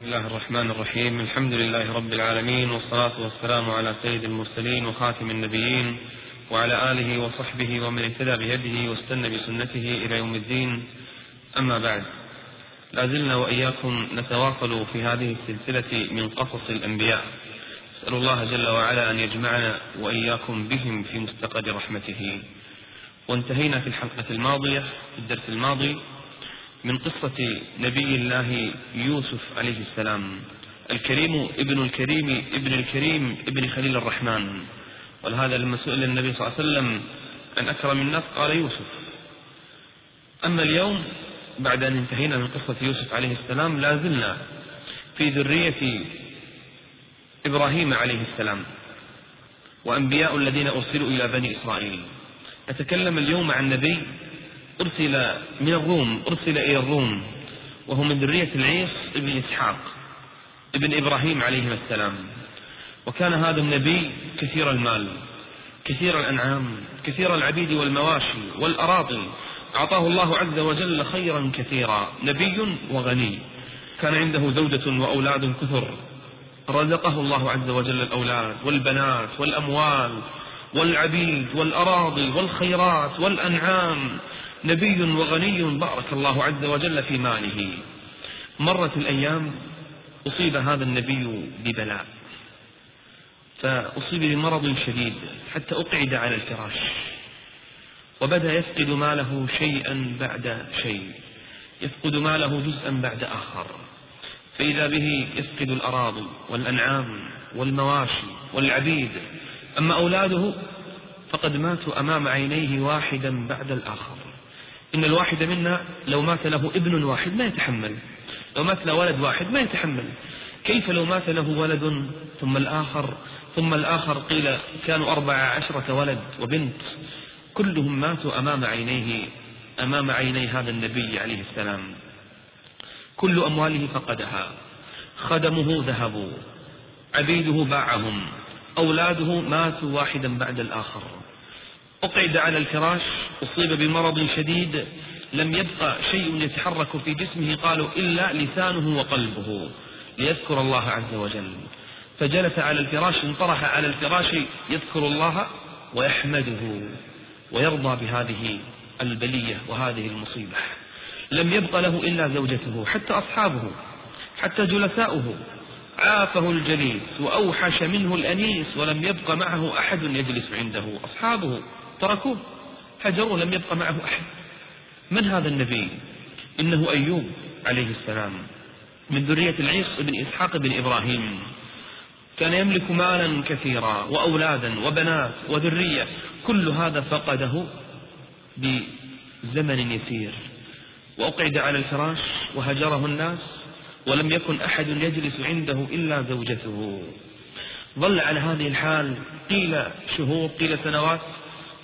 بسم الله الرحمن الرحيم. الحمد لله رب العالمين والصلاة والسلام على سيد المرسلين وخاتم النبيين وعلى آله وصحبه ومن اهتدى بهديه واستنى بسنته إلى يوم الدين. أما بعد لا زلنا وإياكم نتواصل في هذه السلسلة من قصص الأنبياء. أسأل الله جل وعلا أن يجمعنا وإياكم بهم في مستقر رحمته. وانتهينا في الحلقة الماضية في الدرس الماضي من قصة نبي الله يوسف عليه السلام. الكريم ابن الكريم ابن الكريم ابن خليل الرحمن. ولهذا لما سئل النبي صلى الله عليه وسلم عن أكرم الناس قال يوسف. أما اليوم بعد أن انتهينا من قصة يوسف عليه السلام لا زلنا في ذرية إبراهيم عليه السلام. وأنبياء الذين أرسلوا إلى بني إسرائيل. نتكلم اليوم عن نبي أرسل من الروم أرسل إلى الروم وهو من ذرية العيص ابن إسحاق ابن إبراهيم عليه السلام. وكان هذا النبي كثير المال كثير الأنعام كثير العبيد والمواشي والأراضي. أعطاه الله عز وجل خيرا كثيرا نبي وغني. كان عنده زوجة وأولاد كثر. رزقه الله عز وجل الأولاد والبنات والأموال والعبيد والأراضي والخيرات والأنعام. نبي وغني بارك الله عز وجل في ماله. مرت الأيام أصيب هذا النبي ببلاء. فأصيب بمرض شديد حتى أقعد على الفراش. وبدأ يفقد ماله شيئا بعد شيء. يفقد ماله جزءا بعد آخر. فإذا به يفقد الأراضي والأنعام والمواشي والعبيد. أما أولاده فقد ماتوا أمام عينيه واحدا بعد الآخر. إن الواحد منا لو مات له ابن واحد ما يتحمل. لو مات له ولد واحد ما يتحمل. كيف لو مات له ولد ثم الآخر؟ ثم الآخر قيل كانوا أربع عشرة ولد وبنت. كلهم ماتوا أمام عينيه أمام عيني هذا النبي عليه السلام. كل أمواله فقدها. خدمه ذهبوا. عبيده باعهم. أولاده ماتوا واحدا بعد الآخر. أقعد على الفراش أصيب بمرض شديد لم يبقى شيء يتحرك في جسمه قالوا إلا لسانه وقلبه ليذكر الله عز وجل. فجلس على الفراش انطرح على الفراش يذكر الله ويحمده ويرضى بهذه البلية وهذه المصيبة. لم يبق له إلا زوجته حتى أصحابه حتى جلساؤه. عافه الجليس وأوحش منه الأنيس ولم يبق معه أحد يجلس عنده أصحابه. تركوه. هجروا لم يبق معه أحد. من هذا النبي؟ إنه أيوب عليه السلام من ذرية العيص بن إسحاق بن إبراهيم. كان يملك مالا كثيرا وأولادا وبنات وذرية. كل هذا فقده بزمن يسير. وأقعد على الفراش وهجره الناس ولم يكن أحد يجلس عنده إلا زوجته. ظل على هذه الحال قيل شهور قيل سنوات.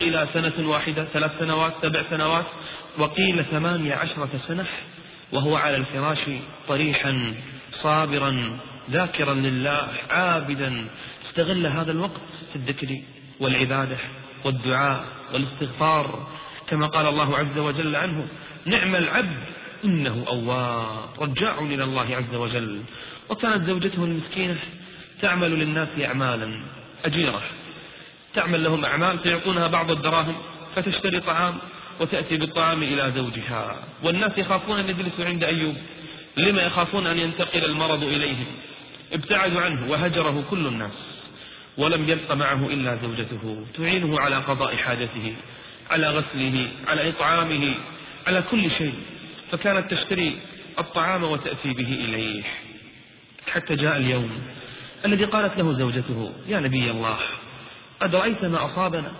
قيل سنة واحدة ثلاث سنوات سبع سنوات وقيل ثمانية عشرة سنة وهو على الفراش طريحا صابرا ذاكرا لله عابدا. استغل هذا الوقت في الذكر والعبادة والدعاء والاستغفار. كما قال الله عز وجل عنه نعم العبد إنه أواب رجاع إلى الله عز وجل. وكانت زوجته المسكينة تعمل للناس أعمالا أجيرة. تعمل لهم أعمال فيعطونها بعض الدراهم فتشتري طعام وتأتي بالطعام إلى زوجها. والناس يخافون أن يجلسوا عند أيوب. لما يخافون أن ينتقل المرض إليهم؟ ابتعدوا عنه وهجره كل الناس. ولم يبق معه إلا زوجته. تعينه على قضاء حاجته على غسله على إطعامه على كل شيء. فكانت تشتري الطعام وتأتي به إليه. حتى جاء اليوم الذي قالت له زوجته يا نبي الله قد رأيت ما أصابنا؟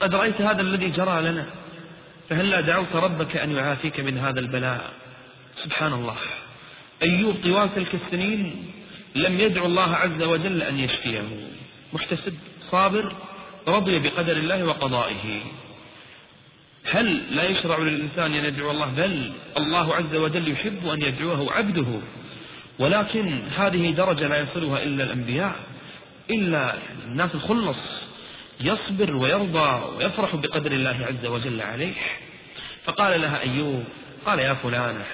قد رأيت هذا الذي جرى لنا؟ فهلا دعوت ربك أن يعافيك من هذا البلاء؟ سبحان الله. أيوب طوال تلك السنين لم يدعو الله عز وجل أن يشفيه. محتسب صابر رضي بقدر الله وقضائه. هل لا يشرع للإنسان أن يدعو الله؟ بل الله عز وجل يحب أن يدعوه عبده. ولكن هذه درجة لا يصلها إلا الأنبياء إلا الناس الخلص. يصبر ويرضى ويفرح بقدر الله عز وجل عليه. فقال لها أيوب قال يا فلانة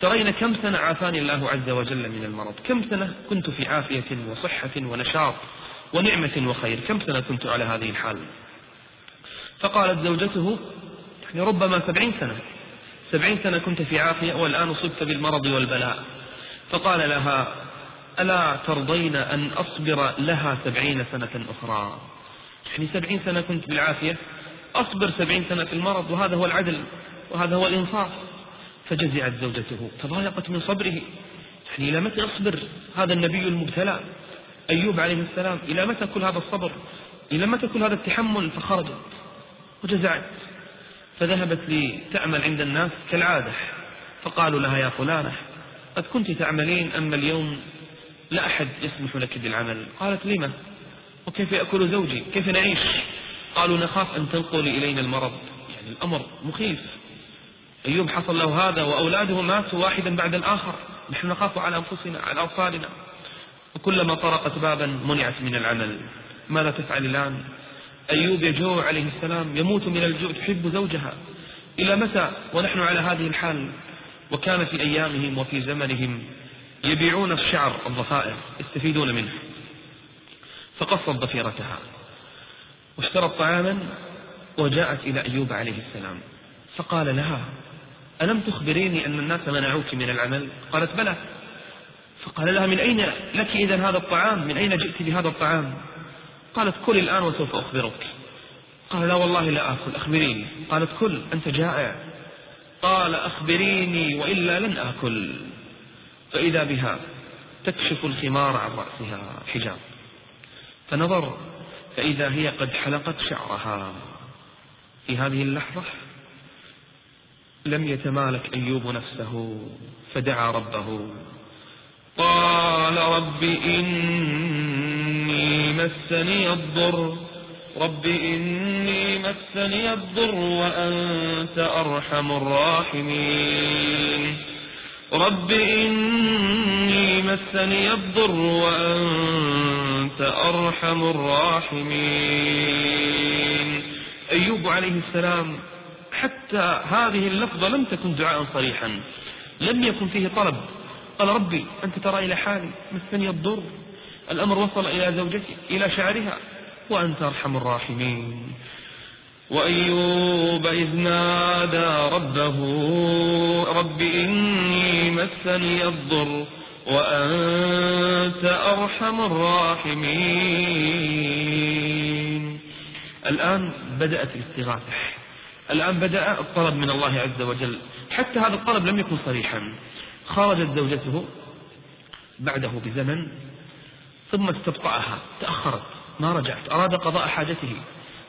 ترين كم سنة عافاني الله عز وجل من المرض؟ كم سنة كنت في عافية وصحة ونشاط ونعمة وخير؟ كم سنة كنت على هذه الحال؟ فقالت زوجته يعني ربما سبعين سنة. سبعين سنة كنت في عافية والآن أصبت بالمرض والبلاء. فقال لها ألا ترضين أن أصبر لها سبعين سنة أخرى؟ يعني سبعين سنة كنت بالعافية أصبر سبعين سنة في المرض وهذا هو العدل وهذا هو الإنصاف. فجزعت زوجته تضايقت من صبره. يعني إلى متى أصبر هذا النبي المبتلى؟ أيوب عليه السلام إلى متى كل هذا الصبر؟ إلى متى كل هذا التحمل؟ فخرجت وجزعت. فذهبت لتعمل عند الناس كالعادة. فقالوا لها يا فلانة قد كنت تعملين أما اليوم لا أحد يسمح لك بالعمل. قالت لما؟ وكيف يأكل زوجي؟ كيف نعيش؟ قالوا نخاف أن تنقلي إلينا المرض. يعني الأمر مخيف. أيوب حصل له هذا وأولاده ماتوا واحدا بعد الآخر. نحن نخاف على أنفسنا على أطفالنا وكلما طرقت بابا منعت من العمل. ماذا تفعل الآن؟ أيوب يجوع عليه السلام يموت من الجوع تحب زوجها. إلى متى؟ ونحن على هذه الحال. وكان في أيامهم وفي زمنهم يبيعون الشعر الضفائر يستفيدون منه. فقصت ضفيرتها واشترت طعاما وجاءت إلى أيوب عليه السلام. فقال لها ألم تخبريني أن الناس منعوك من العمل؟ قالت بلى. فقال لها من أين لك إذا هذا الطعام؟ من أين جئت بهذا الطعام؟ قالت كل الآن وسوف أخبرك. قال لا والله لا آكل أخبريني. قالت كل أنت جائع. قال أخبريني وإلا لن آكل. فإذا بها تكشف الخمار عن رأسها حجاب. فنظر فإذا هي قد حلقت شعرها. في هذه اللحظة لم يتمالك أيوب نفسه فدعا ربه. قال رب إني مسني الضر رب إني مسني الضر وأنت أرحم الراحمين. رب إني مسني الضر وأنت أرحم الراحمين. أيوب عليه السلام حتى هذه اللفظة لم تكن دعاء صريحا. لم يكن فيه طلب. قال ربي أنت ترى إلى حالي مسني الضر. الأمر وصل إلى زوجتي إلى شعرها. وأنت أرحم الراحمين. وأيوب إذ نادى ربه رب إني مسني الضر. وأنت أرحم الراحمين. الآن بدأت الاستغاثة. الآن بدأ الطلب من الله عز وجل. حتى هذا الطلب لم يكن صريحا. خرجت زوجته بعده بزمن ثم استبطأها. تأخرت. ما رجعت. أراد قضاء حاجته.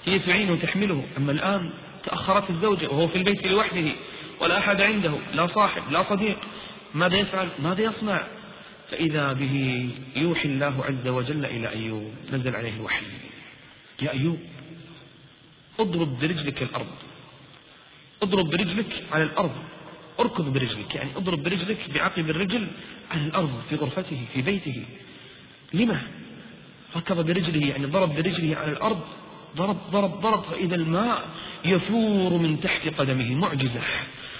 هي تعينه وتحمله. أما الآن تأخرت الزوجة وهو في البيت لوحده. ولا أحد عنده. لا صاحب لا صديق. ماذا يفعل؟ ماذا يصنع؟ فإذا به يوحي الله عز وجل إلى أيوب نزل عليه الوحي. يا أيوب اضرب برجلك الأرض. اضرب برجلك على الأرض. اركض برجلك يعني اضرب برجلك بعقب الرجل على الأرض في غرفته في بيته. لما؟ ركض برجله يعني ضرب برجله على الأرض. ضرب ضرب ضرب فإذا الماء يفور من تحت قدمه. معجزة.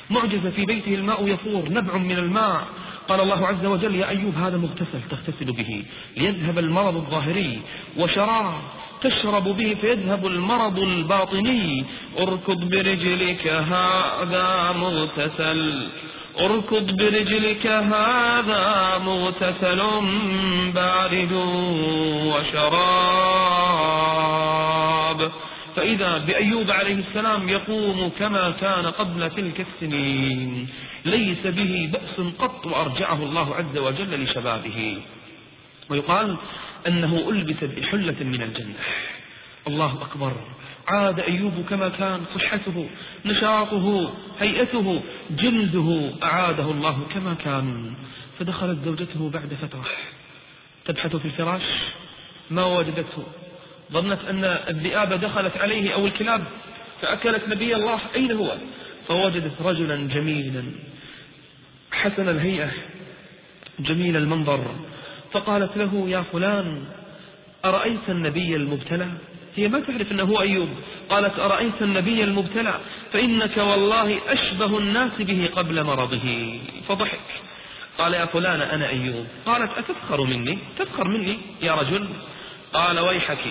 معجزة في بيته الماء يفور نبع من الماء. قال الله عز وجل يا أيوب هذا مغتسل تغتسل به ليذهب المرض الظاهري وشراب تشرب به فيذهب المرض الباطني. اركض برجلك هذا مغتسل اركض برجلك هذا مغتسل بارد وشراب. فإذا بأيوب عليه السلام يقوم كما كان قبل تلك السنين ليس به بأس قط وأرجعه الله عز وجل لشبابه. ويقال أنه ألبس بحلة من الجنة. الله أكبر. عاد أيوب كما كان صحته نشاطه هيئته جلده أعاده الله كما كان. فدخلت زوجته بعد فترة تبحث في الفراش ما وجدته؟ ظنت أن الذئاب دخلت عليه أو الكلاب فأكلت نبي الله أين هو؟ فوجدت رجلا جميلا حسن الهيئة جميل المنظر فقالت له يا فلان أرأيت النبي المبتلى؟ هي ما تعرف أنه هو أيوب. قالت أرأيت النبي المبتلى فإنك والله أشبه الناس به قبل مرضه. فضحك. قال يا فلان أنا أيوب. قالت أتفخر مني؟ تفخر مني يا رجل؟ قال ويحك.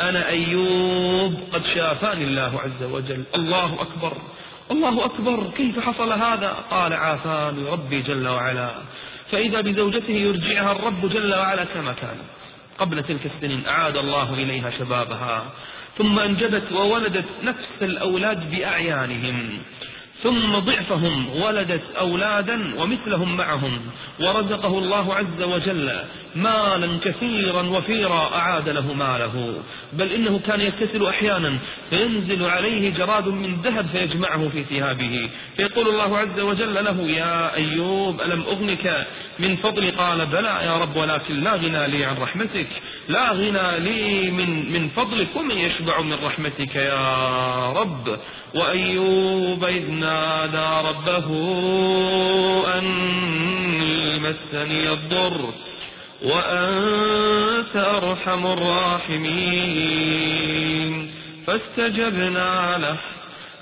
أنا أيوب قد شافاني الله عز وجل. الله أكبر. الله أكبر. كيف حصل هذا؟ قال عافاني ربي جل وعلا. فإذا بزوجته يرجعها الرب جل وعلا كما كان. قبل تلك السنين أعاد الله إليها شبابها. ثم أنجبت وولدت نفس الأولاد بأعيانهم. ثم ضعفهم ولدت أولادا ومثلهم معهم. ورزقه الله عز وجل مالا كثيرا وفيرا أعاد له ماله. بل إنه كان يكتسل أحيانا فينزل عليه جراد من ذهب فيجمعه في ثيابه. فيقول الله عز وجل له يا أيوب ألم أغنك؟ من فضلي قال بلى يا رب ولكن لا غنى لي عن رحمتك. لا غنى لي من, من فضلك ومن يشبع من رحمتك يا رب. وأيوب إذ نادى ربه أني مسني الضر وأنت أرحم الراحمين. فاستجبنا له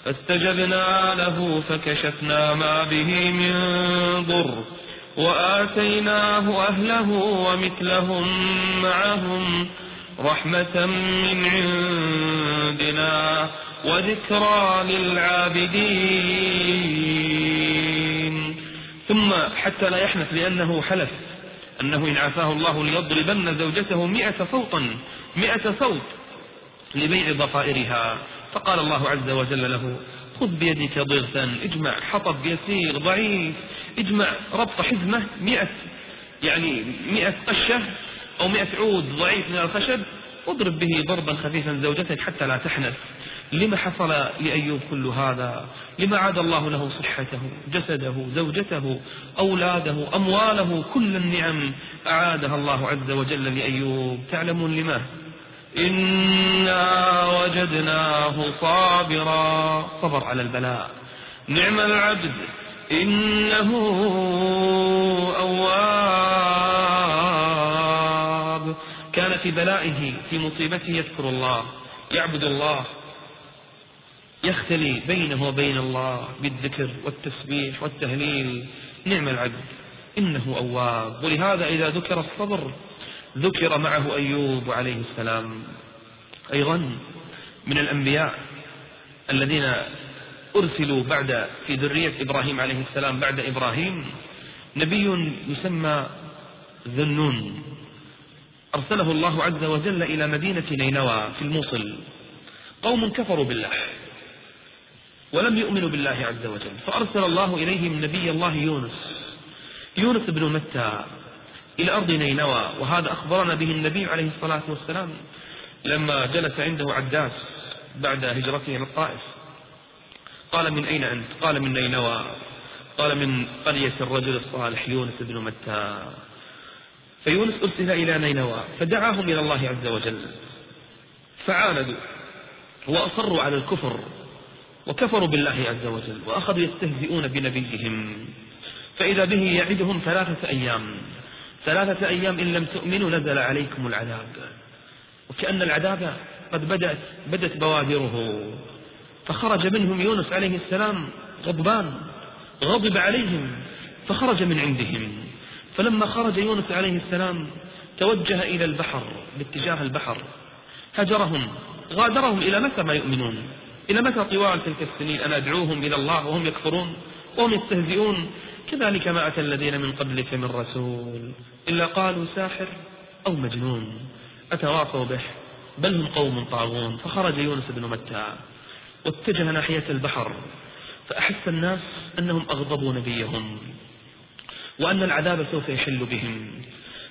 فاستجبنا له فكشفنا ما به من ضر وآتيناه أهله ومثلهم معهم رحمة من عندنا. وذكرى للعابدين. ثم حتى لا يحنث لأنه حلف أنه إن عافاه الله ليضربن زوجته مئة صوتا مئة صوت لبيع ضفائرها. فقال الله عز وجل له خذ بيدك ضغثا اجمع حطب يسير ضعيف اجمع ربط حزمة مئة يعني مئة قشة أو مئة عود ضعيف من الخشب واضرب به ضربا خفيفا زوجتك حتى لا تحنث. لما حصل لأيوب كل هذا؟ لما عاد الله له صحته جسده زوجته أولاده أمواله كل النعم أعادها الله عز وجل لأيوب. تعلمون لما؟ إنا وجدناه صابرا. صبر على البلاء. نعم العبد إنه أواب. كان في بلائه في مصيبته يذكر الله يعبد الله. يختلي بينه وبين الله بالذكر والتسبيح والتهليل. نعم العبد إنه أواب. ولهذا إذا ذكر الصبر ذكر معه أيوب عليه السلام. أيضا من الأنبياء الذين أرسلوا بعد في ذرية إبراهيم عليه السلام بعد إبراهيم نبي يسمى ذنون. أرسله الله عز وجل إلى مدينة نينوى في الموصل. قوم كفروا بالله. ولم يؤمنوا بالله عز وجل. فأرسل الله إليهم نبي الله يونس. يونس بن متى إلى أرض نينوى. وهذا أخبرنا به النبي عليه الصلاة والسلام لما جلس عنده عداس بعد هجرته إلى الطائف. قال من أين أنت؟ قال من نينوى. قال من قرية الرجل الصالح يونس بن متى. فيونس أرسل إلى نينوى. فدعاهم إلى الله عز وجل. فعاندوا وأصروا على الكفر. وكفروا بالله عز وجل وأخذوا يستهزئون بنبيهم. فإذا به يعدهم ثلاثة أيام. ثلاثة أيام إن لم تؤمنوا نزل عليكم العذاب. وكأن العذاب قد بدأت بدت بوادره. فخرج منهم يونس عليه السلام غضبان. غضب عليهم. فخرج من عندهم. فلما خرج يونس عليه السلام توجه إلى البحر باتجاه البحر. هجرهم غادرهم إلى متى ما يؤمنون. إلى متى طوال تلك السنين؟ أنا أدعوهم إلى الله وهم يكفرون وهم يستهزئون؟ كذلك ما أتى الذين من قبلك من رسول. إلا قالوا ساحر أو مجنون. أتواصوا به. بل هم قوم طاغون. فخرج يونس بن متى. واتجه ناحية البحر. فأحس الناس أنهم أغضبوا نبيهم. وأن العذاب سوف يحل بهم.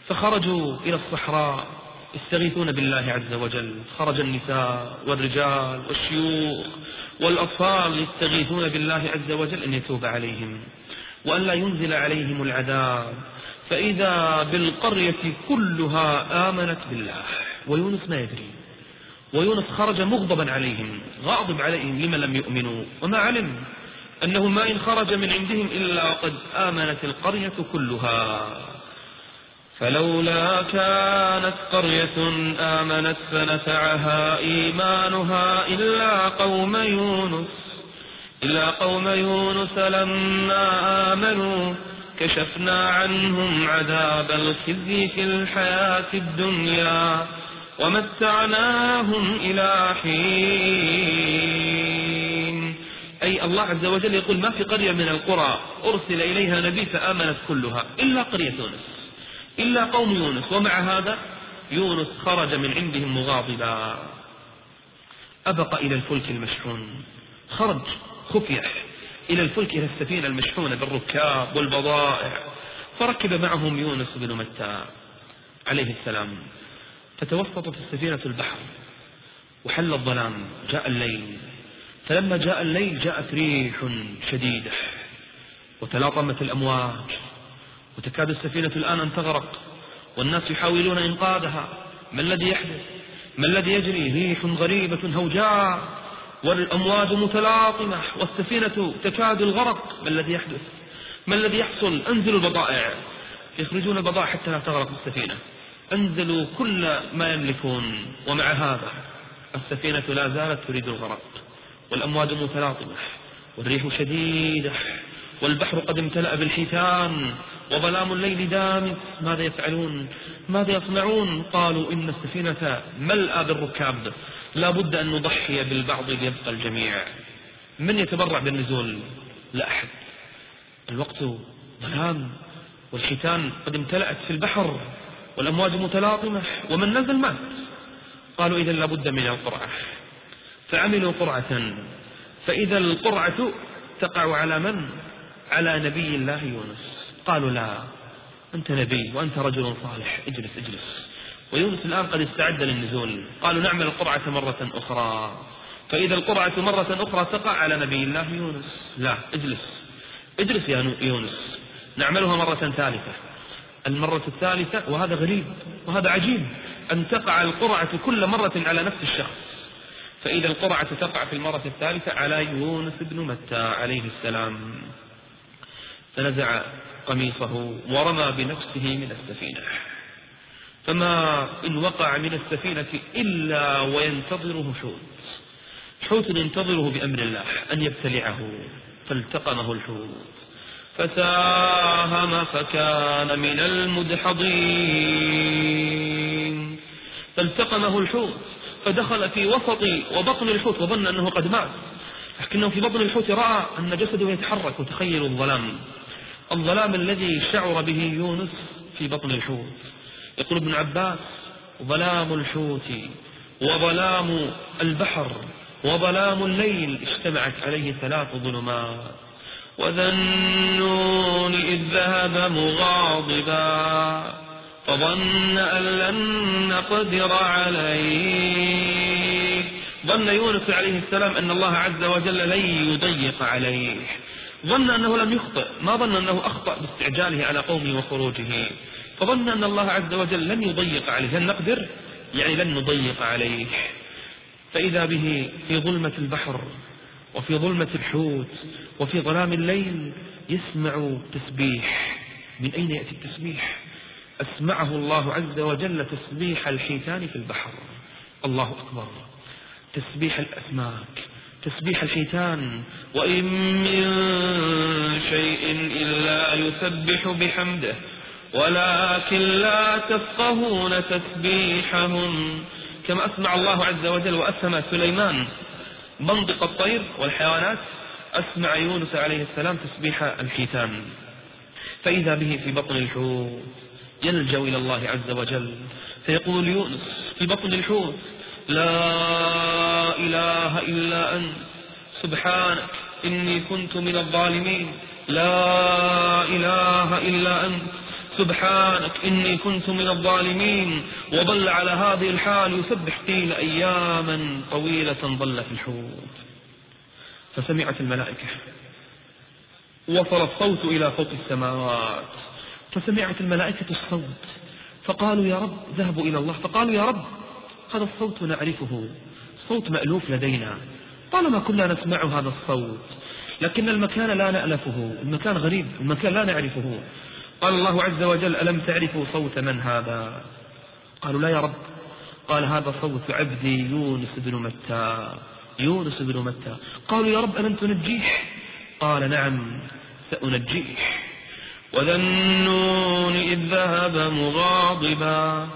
فخرجوا إلى الصحراء. يستغيثون بالله عز وجل. خرج النساء والرجال والشيوخ والأطفال يستغيثون بالله عز وجل أن يتوب عليهم وأن لا ينزل عليهم العذاب. فإذا بالقرية كلها آمنت بالله. ويونس ما يدري. ويونس خرج مغضبا عليهم. غاضب عليهم. لما لم يؤمنوا؟ وما علم أنه ما إن خرج من عندهم إلا وقد آمنت القرية كلها. فلولا كانت قرية آمنت فنفعها إيمانها إلا قوم يونس إلا قوم يونس لما آمنوا كشفنا عنهم عذاب الخزي في الحياة الدنيا ومتعناهم إلى حين. أي الله عز وجل يقول ما في قرية من القرى أرسل إليها نبي فآمنت كلها إلا قرية يونس. إلا قوم يونس ومع هذا يونس خرج من عندهم مغاضبا. أبق إلى الفلك المشحون. خرج خفيح إلى الفلك إلى السفينة المشحونة بالركاب والبضائع. فركب معهم يونس بن متى عليه السلام. فتوسطت السفينة البحر وحل الظلام جاء الليل. فلما جاء الليل جاءت ريح شديدة وتلاطمت الأمواج. وتكاد السفينة الآن أن تغرق. والناس يحاولون إنقاذها. ما الذي يحدث؟ ما الذي يجري؟ ريح غريبة هوجاء. والأمواج متلاطمة. والسفينة تكاد الغرق. ما الذي يحدث؟ ما الذي يحصل؟ أنزلوا البضائع. يخرجون البضائع حتى لا تغرق السفينة. أنزلوا كل ما يملكون. ومع هذا السفينة لا زالت تريد الغرق. والأمواج متلاطمة. والريح شديدة. والبحر قد امتلأ بالحيتان وظلام الليل دامس ماذا يفعلون؟ ماذا يصنعون؟ قالوا إن السفينة ملأى بالركاب. لا بد أن نضحي بالبعض ليبقى الجميع. من يتبرع بالنزول؟ لا أحد. الوقت ظلام والحيتان قد امتلأت في البحر والأمواج متلاطمة ومن نزل مات. قالوا إذا لابد من القرعة. فعملوا قرعة. فإذا القرعة تقع على من؟ على نبي الله يونس. قالوا لا أنت نبي وأنت رجل صالح اجلس اجلس. ويونس الآن قد استعد للنزول. قالوا نعمل القرعة مرة أخرى. فإذا القرعة مرة أخرى تقع على نبي الله يونس. لا اجلس. اجلس يا يونس. نعملها مرة ثالثة. المرة الثالثة وهذا غريب وهذا عجيب أن تقع القرعة كل مرة على نفس الشخص. فإذا القرعة تقع في المرة الثالثة على يونس بن متى عليه السلام. فنزع قميصه ورمى بنفسه من السفينة. فما إن وقع من السفينة إلا وينتظره حوت. حوت ينتظره بأمر الله أن يبتلعه. فالتقمه الحوت. فساهم فكان من المدحضين. فالتقمه الحوت. فدخل في وسط وبطن الحوت وظن أنه قد مات. لكنه في بطن الحوت رأى أن جسده يتحرك وتخيل الظلام. الظلام الذي شعر به يونس في بطن الحوت. يقول ابن عباس ظلام الحوت وظلام البحر وظلام الليل اجتمعت عليه ثلاث ظلمات. وذا النون إذ ذهب مغاضبا فظن أن لن نقدر عليه. ظن يونس عليه السلام أن الله عز وجل لن يضيق عليه. ظن أنه لم يخطئ ما ظن أنه أخطأ باستعجاله على قومه وخروجه. فظن أن الله عز وجل لن يضيق عليه لن نقدر يعني لن نضيق عليه. فإذا به في ظلمة البحر وفي ظلمة الحوت وفي ظلام الليل يسمع تسبيح من أين يأتي التسبيح؟ أسمعه الله عز وجل تسبيح الحيتان في البحر. الله أكبر. تسبيح الأسماك. تسبيح الحيتان وإن من شيء إلا يسبح بحمده ولكن لا تفقهون تسبيحهم. كما أسمع الله عز وجل وأسمى سليمان منطق الطير والحيوانات أسمع يونس عليه السلام تسبيح الحيتان فإذا به في بطن الحوت يلجأ إلى الله عز وجل. فيقول يونس في بطن الحوت لا إله إلا أنت. سبحانك إني كنت من الظالمين. لا إله إلا أنت. سبحانك إني كنت من الظالمين. وظل على هذه الحال يسبح قيل أياما طويلة ظل في الحوت. فسمعت الملائكة. وصل الصوت إلى فوق السماوات. فسمعت الملائكة الصوت. فقالوا يا رب ذهبوا إلى الله. فقالوا يا رب هذا الصوت نعرفه. صوت مألوف لدينا. طالما كنا نسمع هذا الصوت. لكن المكان لا نألفه. المكان غريب. المكان لا نعرفه. قال الله عز وجل ألم تعرفوا صوت من هذا؟ قالوا لا يا رب. قال هذا صوت عبدي يونس بن متى. يونس بن متى. قالوا يا رب ألم تنجيه؟ قال نعم سأنجيه. وذا النون إذ ذهب مغاضبا.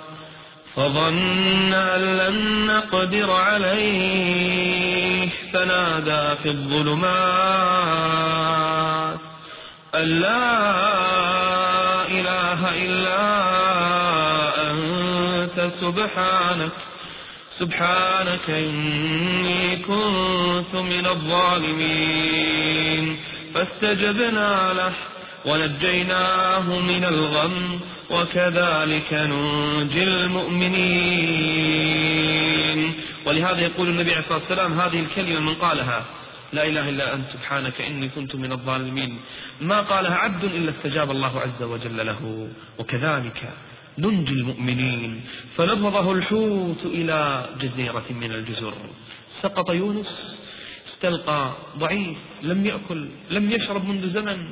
فظن أن لن نقدر عليه. فنادى في الظلمات أن لا إله إلا أنت سبحانك سبحانك إني كنت من الظالمين. فاستجبنا له. ونجيناه من الغم وكذلك ننجي المؤمنين. ولهذا يقول النبي عليه الصلاة والسلام هذه الكلمة من قالها لا إله إلا أنت سبحانك إني كنت من الظالمين. ما قالها عبد إلا استجاب الله عز وجل له وكذلك ننجي المؤمنين. فنبضه الحوت إلى جزيرة من الجزر. سقط يونس استلقى ضعيف لم يأكل لم يشرب منذ زمن.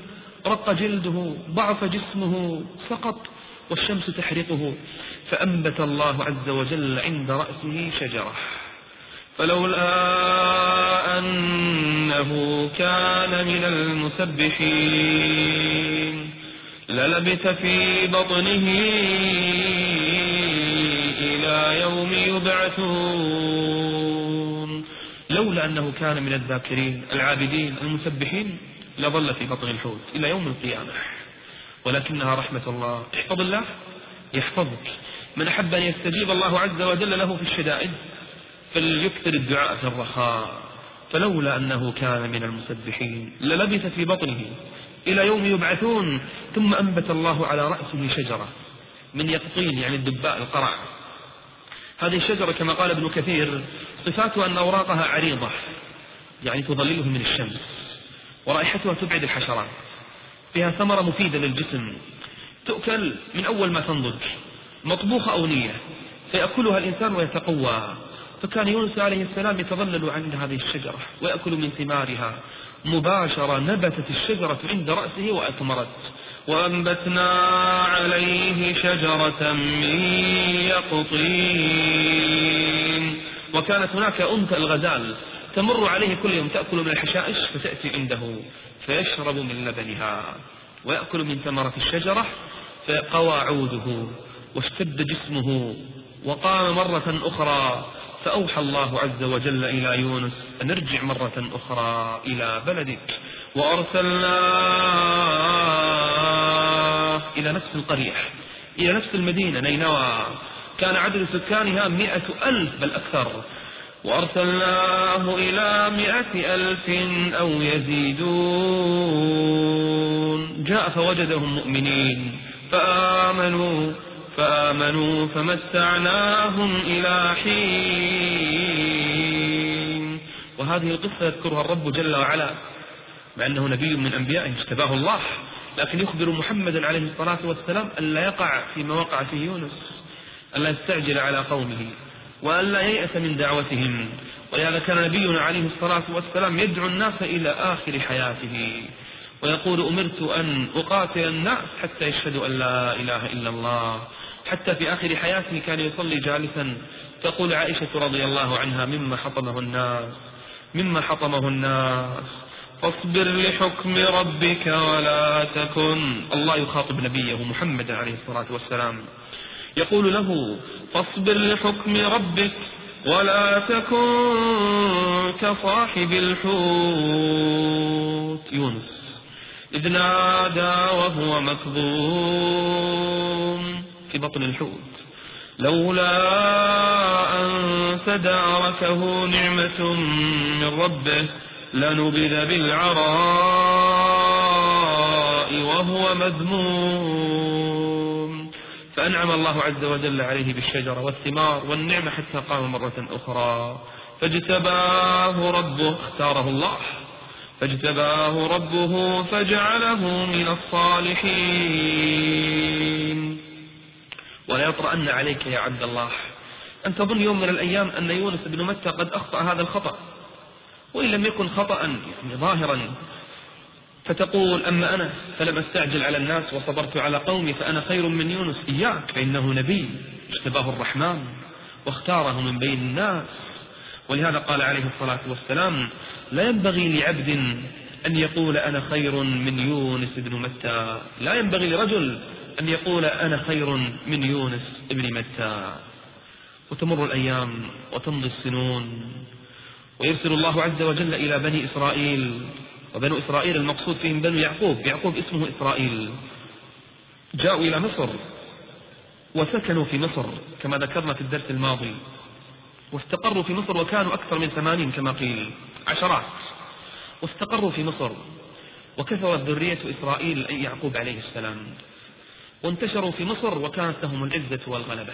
رق جلده ضعف جسمه سقط والشمس تحرقه. فأنبت الله عز وجل عند رأسه شجرة. فلولا أنه كان من المسبحين للبث في بطنه إلى يوم يبعثون. لولا أنه كان من الذاكرين العابدين المسبحين لظل في بطن الحوت إلى يوم القيامة. ولكنها رحمة الله. احفظ الله يحفظك. من أحب أن يستجيب الله عز وجل له في الشدائد فليكثر الدعاء في الرخاء. فلولا أنه كان من المسبحين للبث في بطنه. إلى يوم يبعثون ثم أنبت الله على رأسه شجرة. من يقطين يعني الدباء القرع. هذه الشجرة كما قال ابن كثير صفاتها أن أوراقها عريضة يعني تظلله من الشمس. ورائحتها تبعد الحشرات. فيها ثمرة مفيدة للجسم. تؤكل من أول ما تنضج. مطبوخة أو نية. فيأكلها الإنسان ويتقوى. فكان يونس عليه السلام يتظلل عند هذه الشجرة ويأكل من ثمارها. مباشرة نبتت الشجرة عند رأسه وأثمرت. وأنبتنا عليه شجرة من يقطين. وكانت هناك أنثى الغزال. تمر عليه كل يوم تأكل من الحشائش فتأتي عنده فيشرب من لبنها ويأكل من ثمرة الشجرة فقوى عوده واشتد جسمه وقام مرة أخرى فأوحى الله عز وجل إلى يونس أن ارجع مرة أخرى إلى بلدك وأرسلناه إلى نفس القرية إلى نفس المدينة نينوى كان عدد سكانها مئة ألف بل أكثر. وأرسلناه إلى مئة ألف أو يزيدون. جاء فوجدهم مؤمنين. فآمنوا فآمنوا فمتعناهم إلى حين. وهذه القصة يذكرها الرب جل وعلا مع أنه نبي من أنبيائه اجتباه الله. لكن يخبر محمدا عليه الصلاة والسلام أن لا يقع فيما وقع فيه يونس أن لا يستعجل على قومه. وأن لا ييأس من دعوتهم. ولهذا كان نبينا عليه الصلاة والسلام يدعو الناس إلى آخر حياته. ويقول أمرت أن أقاتل الناس حتى يشهدوا أن لا إله إلا الله. حتى في آخر حياته كان يصلي جالسا. تقول عائشة رضي الله عنها مما حطمه الناس مما حطمه الناس. فاصبر لحكم ربك ولا تكن. الله يخاطب نبيه محمد عليه الصلاة والسلام. يقول له فاصبر لحكم ربك ولا تكن كصاحب الحوت. يونس. إذ نادى وهو مكظوم. في بطن الحوت. لولا أن تداركه نعمة من ربه لنبذ بالعراء وهو مذموم. فأنعم الله عز وجل عليه بالشجرة والثمار والنعمة حتى قام مرة أخرى. فاجتباه ربه اختاره الله. فاجتباه ربه فجعله من الصالحين. ولا يطرأن عليك يا عبد الله أن تظن يوم من الأيام أن يونس بن متى قد أخطأ هذا الخطأ. وإن لم يكن خطأ يعني ظاهرا فتقول أما أنا فلم أستعجل على الناس وصبرت على قومي فأنا خير من يونس. إياك فإنه نبي اجتباه الرحمن واختاره من بين الناس. ولهذا قال عليه الصلاة والسلام لا ينبغي لعبد أن يقول أنا خير من يونس بن متى. لا ينبغي لرجل أن يقول أنا خير من يونس بن متى. وتمر الأيام وتمضي السنون ويرسل الله عز وجل إلى بني إسرائيل وبنو إسرائيل المقصود فيهم بنو يعقوب. يعقوب اسمه إسرائيل. جاءوا إلى مصر وسكنوا في مصر كما ذكرنا في الدرس الماضي. واستقروا في مصر وكانوا أكثر من ثمانين كما قيل. عشرات. واستقروا في مصر وكثرت ذرية إسرائيل أي يعقوب عليه السلام. وانتشروا في مصر وكانت لهم العزة والغلبة.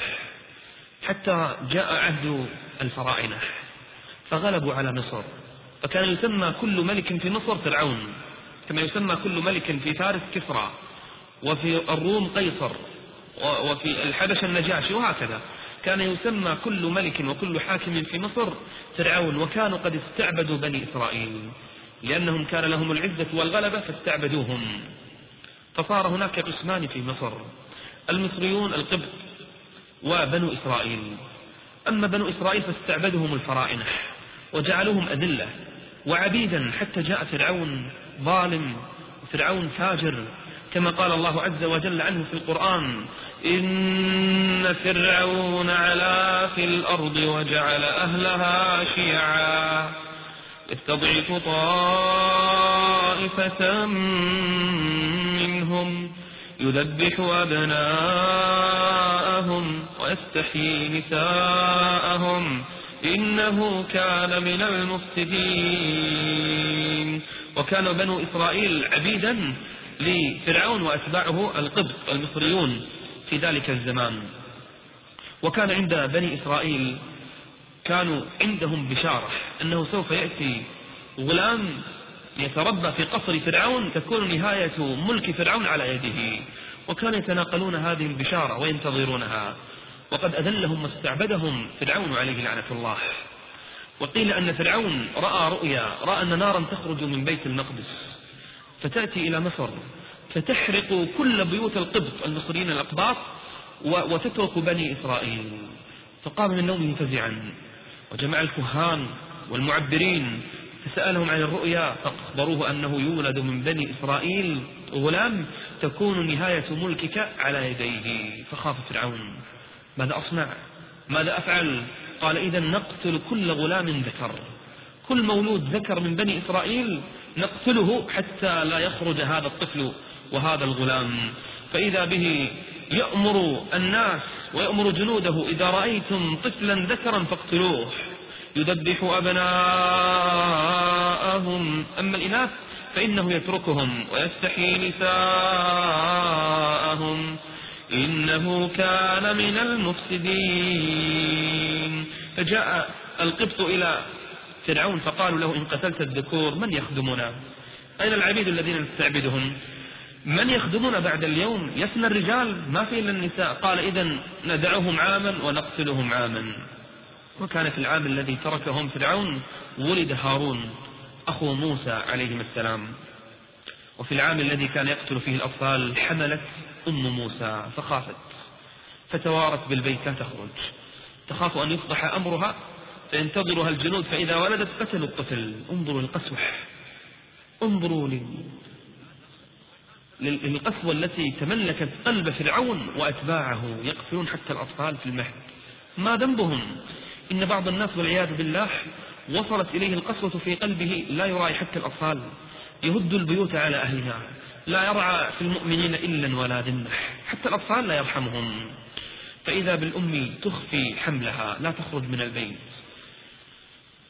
حتى جاء عهد الفراعنة. فغلبوا على مصر. فكان يسمى كل ملك في مصر فرعون كما يسمى كل ملك في فارس كسرى وفي الروم قيصر وفي الحبشة النجاشي وهكذا. كان يسمى كل ملك وكل حاكم في مصر فرعون وكانوا قد استعبدوا بني إسرائيل. لأنهم كان لهم العزة والغلبة فاستعبدوهم. فصار هناك قسمان في مصر المصريون القبط وبنو إسرائيل. أما بنو إسرائيل فاستعبدهم الفرائنة وجعلوهم أذلة. وعبيدا حتى جاء فرعون ظالم فرعون فاجر كما قال الله عز وجل عنه في القرآن إن فرعون علا في الأرض وجعل أهلها شيعا. يستضعف طائفة منهم يذبح أبناءهم ويستحيي نساءهم. إنه كان من المفسدين. وكان بنو إسرائيل عبيدا لفرعون وأتباعه القبط المصريون في ذلك الزمان. وكان عند بني إسرائيل كانوا عندهم بشارة أنه سوف يأتي غلام يتربى في قصر فرعون تكون نهاية ملك فرعون على يده. وكانوا يتناقلون هذه البشارة وينتظرونها. وقد أذلهم واستعبدهم فرعون عليه لعنة الله. وقيل أن فرعون رأى رؤيا رأى أن نارا تخرج من بيت المقدس. فتأتي إلى مصر فتحرق كل بيوت القبط المصريين الأقباط وتترك بني إسرائيل. فقام من نومه فزعا. وجمع الكهان والمعبرين فسألهم عن الرؤيا فأخبروه أنه يولد من بني إسرائيل غلام تكون نهاية ملكك على يديه. فخاف فرعون. ماذا أصنع؟ ماذا أفعل؟ قال إذا نقتل كل غلام ذكر. كل مولود ذكر من بني إسرائيل نقتله حتى لا يخرج هذا الطفل وهذا الغلام. فإذا به يأمر الناس ويأمر جنوده إذا رأيتم طفلا ذكرا فاقتلوه. يذبح أبناءهم. أما الإناث فإنه يتركهم ويستحيي نساءهم. إنه كان من المفسدين. فجاء القبط إلى فرعون فقالوا له إن قتلت الذكور من يخدمنا؟ أين العبيد الذين نستعبدهم من يخدمنا بعد اليوم؟ يفنى الرجال ما في إلا النساء. قال إذا ندعهم عاما ونقتلهم عاما. وكان في العام الذي تركهم فرعون ولد هارون أخو موسى عليهما السلام. وفي العام الذي كان يقتل فيه الأطفال حملت أم موسى فخافت فتوارت بالبيت لا تخرج. تخاف أن يفضح أمرها فينتظرها الجنود فإذا ولدت قتلوا الطفل انظروا للقسوة انظروا للقسوة التي تملكت قلب فرعون وأتباعه. يقتلون حتى الأطفال في المهد. ما ذنبهم؟ إن بعض الناس والعياذ بالله وصلت إليه القسوة في قلبه لا يراعي حتى الأطفال. يهد البيوت على أهلها. لا يرعى في المؤمنين إلا ولا ذمة حتى الأطفال لا يرحمهم. فإذا بالأم تخفي حملها لا تخرج من البيت.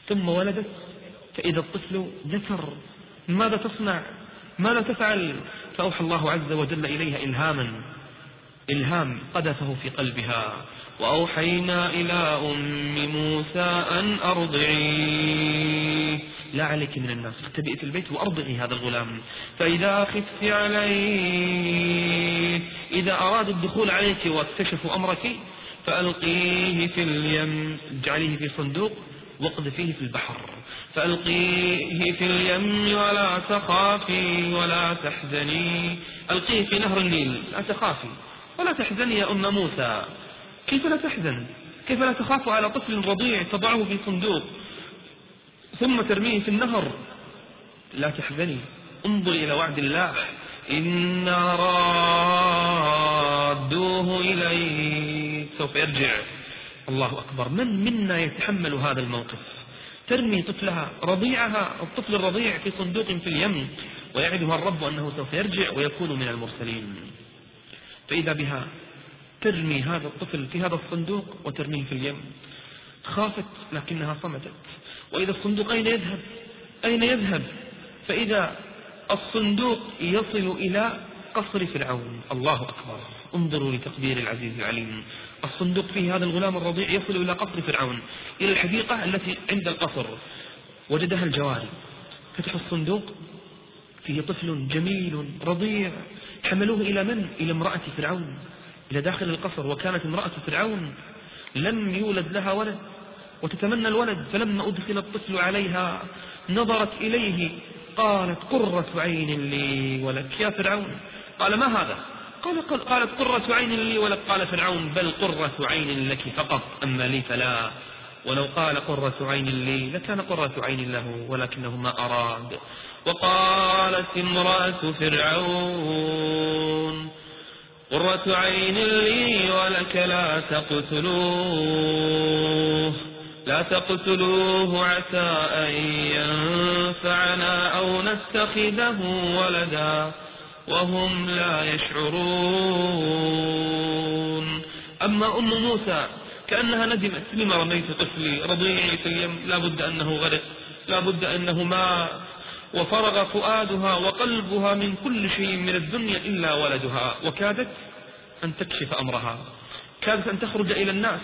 ثم ولدت فإذا الطفل ذكر ماذا تصنع؟ ماذا تفعل؟ فأوحى الله عز وجل إليها إلهاما إلهام قذفه في قلبها. وأوحينا إلى أم موسى أن أرضعيه. لا عليك من الناس اختبئي في البيت وأرضعي هذا الغلام. فإذا خفت عليه إذا أرادوا الدخول عليك واكتشفوا أمرك فألقيه في اليم اجعليه في صندوق واقذفيه في البحر. فألقيه في اليم ولا تخافي ولا تحزني. ألقيه في نهر النيل لا تخافي ولا تحزني يا أم موسى. كيف لا تحزن؟ كيف لا تخاف على طفل رضيع تضعه في صندوق؟ ثم ترميه في النهر. لا تحزني. انظري إلى وعد الله. إنا رادوه إليه. سوف يرجع. الله أكبر. من منا يتحمل هذا الموقف؟ ترمي طفلها رضيعها الطفل الرضيع في صندوق في اليم ويعدها الرب أنه سوف يرجع ويكون من المرسلين. فإذا بها ترمي هذا الطفل في هذا الصندوق وترميه في اليم. خافت لكنها صمتت. وإذا الصندوق أين يذهب؟ أين يذهب؟ فإذا الصندوق يصل إلى قصر فرعون. الله أكبر. انظروا لتقدير العزيز العليم. الصندوق فيه هذا الغلام الرضيع يصل إلى قصر فرعون إلى الحديقة التي عند القصر. وجدها الجواري. فتح الصندوق فيه طفل جميل رضيع. حملوه إلى من؟ إلى امرأة فرعون. إلى داخل القصر وكانت امرأة فرعون لم يولد لها ولد وتتمنى الولد فلما أدخل الطفل عليها. نظرت إليه قالت قرة عين لي ولك يا فرعون. قال ما هذا؟ قال قالت قرة عين لي ولك. قال فرعون بل قرة عين لك فقط أما لي فلا. ولو قال قرة عين لي لكان قرة عين له ولكنه ما أراد. وقالت امرأة فرعون قرة عين لي ولك لا تقتلوه لا تقتلوه عسى أن ينفعنا أو نتخذه ولدا وهم لا يشعرون. أما أم موسى كأنها ندمت لما رميت طفلي رضيعي في اليم لا بد أنه غرق لا بد أنه ماء وفرغ فؤادها وقلبها من كل شيء من الدنيا إلا ولدها. وكادت أن تكشف أمرها. كادت أن تخرج إلى الناس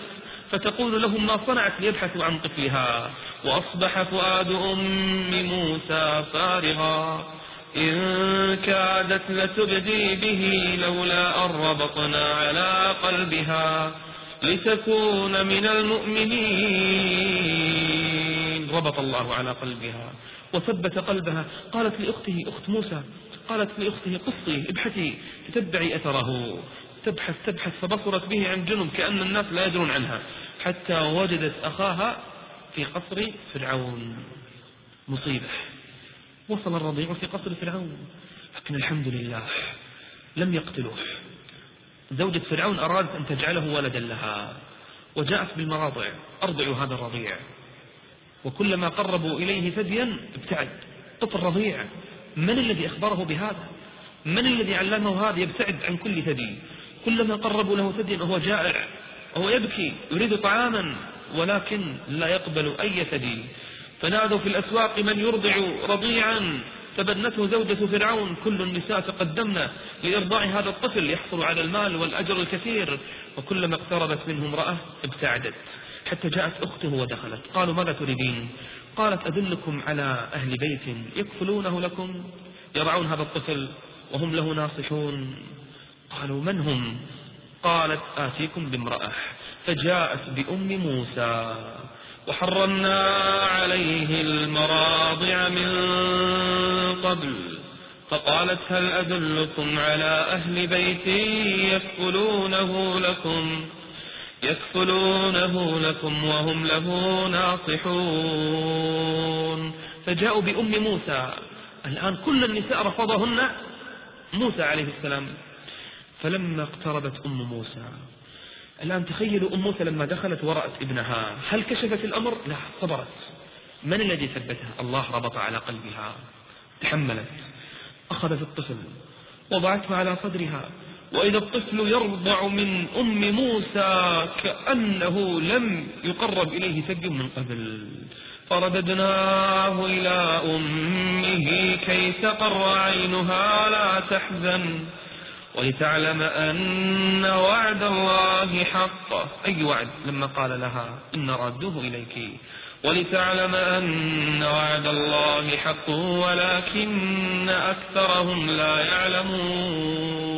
فتقول لهم ما صنعت ليبحثوا عن طفلها. وأصبح فؤاد أم موسى فارغا. إن كادت لتبدي به لولا أن ربطنا على قلبها لتكون من المؤمنين. ربط الله على قلبها. وثبت قلبها. قالت لأخته أخت موسى قالت لأخته قصي ابحثي تتبعي أثره. تبحث تبحث فبصرت به عن جنب كأن الناس لا يدرون عنها حتى وجدت أخاها في قصر فرعون. مصيبة. وصل الرضيع في قصر فرعون لكن الحمد لله لم يقتلوه. زوجة فرعون أرادت أن تجعله ولدا لها وجاءت بالمراضع. أرضعوا هذا الرضيع. وكلما قربوا إليه ثديا ابتعد. طفل رضيع من الذي أخبره بهذا؟ من الذي علمه هذا؟ يبتعد عن كل ثدي. كلما قربوا له ثديا وهو جائع وهو يبكي يريد طعاما ولكن لا يقبل أي ثدي. فنادوا في الأسواق من يرضع رضيعا. تبنته زوجة فرعون. كل النساء تقدمنا لإرضاع هذا الطفل. يحصل على المال والأجر الكثير. وكلما اقتربت منه امرأة ابتعدت. حتى جاءت أخته ودخلت. قالوا ماذا تريدين؟ قالت أدلكم على أهل بيت يكفلونه لكم يرعون هذا الطفل وهم له ناصحون. قالوا من هم؟ قالت آتيكم بامرأة فجاءت بأم موسى. وحرمنا عليه المراضع من قبل. فقالت هل أدلكم على أهل بيت يكفلونه لكم؟ يكفلونه لكم وهم له ناصحون. فجاءوا بأم موسى. الآن كل النساء رفضهن موسى عليه السلام. فلما اقتربت أم موسى. الآن تخيلوا أم موسى لما دخلت ورأت ابنها. هل كشفت الأمر؟ لا صبرت. من الذي ثبتها؟ الله ربط على قلبها. تحملت. أخذت الطفل. وضعته على صدرها. وإذا الطفل يرضع من أم موسى كأنه لم يقرب إليه ثدي من قبل فرددناه إلى أمه كي تقر عينها لا تحزن ولتعلم أن وعد الله حق. أي وعد؟ لما قال لها إن ردوه إليك. ولتعلم أن وعد الله حق ولكن أكثرهم لا يعلمون.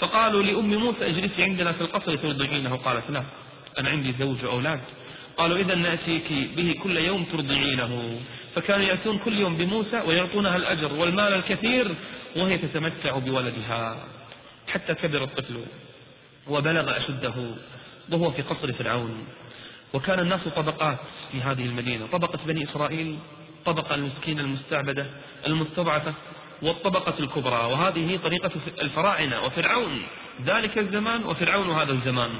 فقالوا لأم موسى اجلسي عندنا في القصر ترضعينه. قالت لا أنا عندي زوج وأولاد. قالوا إذا نأتيك به كل يوم ترضعينه. فكانوا يأتون كل يوم بموسى ويعطونها الأجر والمال الكثير وهي تتمتع بولدها. حتى كبر الطفل وبلغ أشده وهو في قصر فرعون. وكان الناس طبقات في هذه المدينة. طبقة بني إسرائيل طبقة المسكينة المستعبدة المستضعفة والطبقة الكبرى وهذه طريقة الفراعنة وفرعون. ذلك الزمان وفرعون هذا الزمان.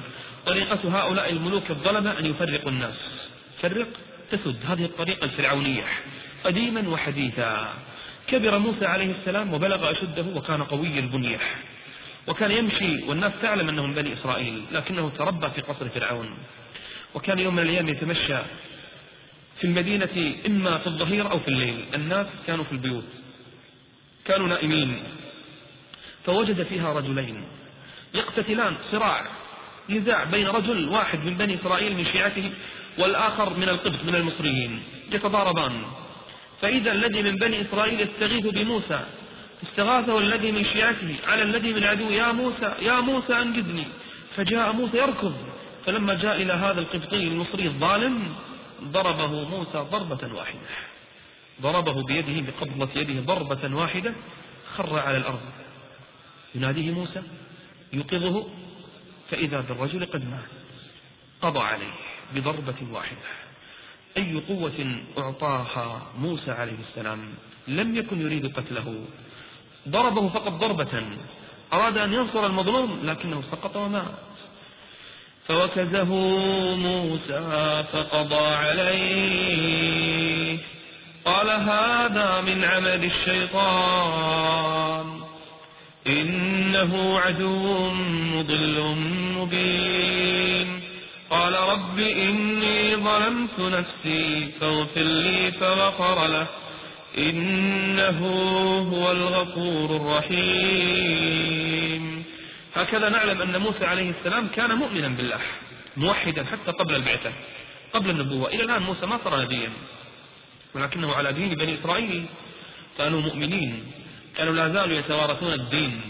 طريقة هؤلاء الملوك الظلمة أن يفرقوا الناس. فرق تسد. هذه الطريقة الفرعونية. قديما وحديثا. كبر موسى عليه السلام وبلغ أشده وكان قوي البنية. وكان يمشي والناس تعلم أنه من بني إسرائيل لكنه تربى في قصر فرعون. وكان يوم من الأيام يتمشى في المدينة إما في الظهير أو في الليل. الناس كانوا في البيوت. كانوا نائمين. فوجد فيها رجلين. يقتتلان صراع نزاع بين رجل واحد من بني إسرائيل من شيعته والآخر من القبط من المصريين. يتضاربان. فإذا الذي من بني إسرائيل يستغيث بموسى استغاثه الذي من شيعته على الذي من عدو يا موسى يا موسى أنقذني فجاء موسى يركض. فلما جاء إلى هذا القبطي المصري الظالم ضربه موسى ضربة واحدة. ضربه بيده بقبضة يده ضربة واحدة خر على الأرض. يناديه موسى يوقظه فإذا بالرجل قد مات. قضى عليه بضربة واحدة. أي قوة أعطاها موسى عليه السلام؟ لم يكن يريد قتله. ضربه فقط ضربة. أراد أن ينصر المظلوم لكنه سقط ومات. فوكزه موسى فقضى عليه. قال هذا من عمل الشيطان. إنه عدو مضل مبين. قال رب إني ظلمت نفسي فاغفر لي فغفر له. إنه هو الغفور الرحيم. هكذا نعلم أن موسى عليه السلام كان مؤمنا بالله موحدا حتى قبل البعثة قبل النبوة. إلى الآن موسى ما صار نبيا. ولكنه على دين بني إسرائيل. كانوا مؤمنين. كانوا لا زالوا يتوارثون الدين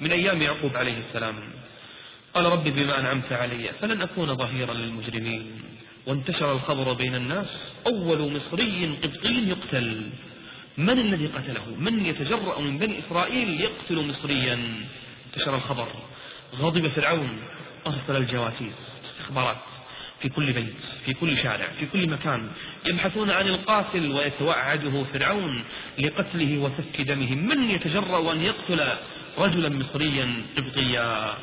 من أيام يعقوب عليه السلام. قال رب بما أنعمت علي فلن أكون ظهيرا للمجرمين. وانتشر الخبر بين الناس. أول مصري قبطي يقتل. من الذي قتله؟ من يتجرأ من بني إسرائيل يقتل مصريا؟ انتشر الخبر. غضب فرعون. أرسل الجواسيس. استخبارات. في كل بيت في كل شارع في كل مكان يبحثون عن القاتل ويتوعده فرعون لقتله وسفك دمه. من يتجرأ أن يقتل رجلا مصريا قبطيا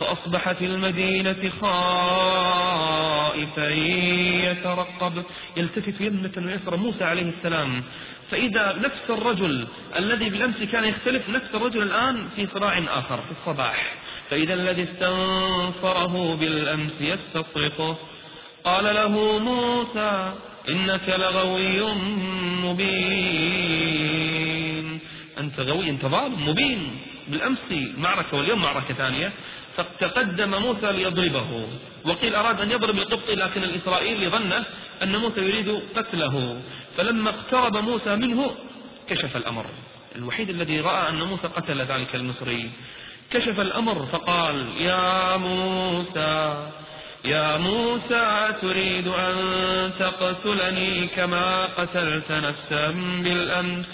فأصبح في المدينة خائفا يترقب. يلتفت يمنة ويسرى موسى عليه السلام. فإذا نفس الرجل الذي بالأمس كان يختلف نفس الرجل الآن في صراع آخر في الصباح. فإذا الذي استنصره بالأمس يستصرخه قال له موسى إنك لغوي مبين. أنت غوي أنت ظالم مبين. بالأمس معركة واليوم معركة ثانية. فتقدم موسى ليضربه. وقيل أراد أن يضرب القبطي لكن الإسرائيلي ظنه أن موسى يريد قتله. فلما اقترب موسى منه كشف الأمر. الوحيد الذي رأى أن موسى قتل ذلك المصري. كشف الأمر فقال يا موسى يا موسى تريد أن تقتلني كما قتلت نفسا بالأمس.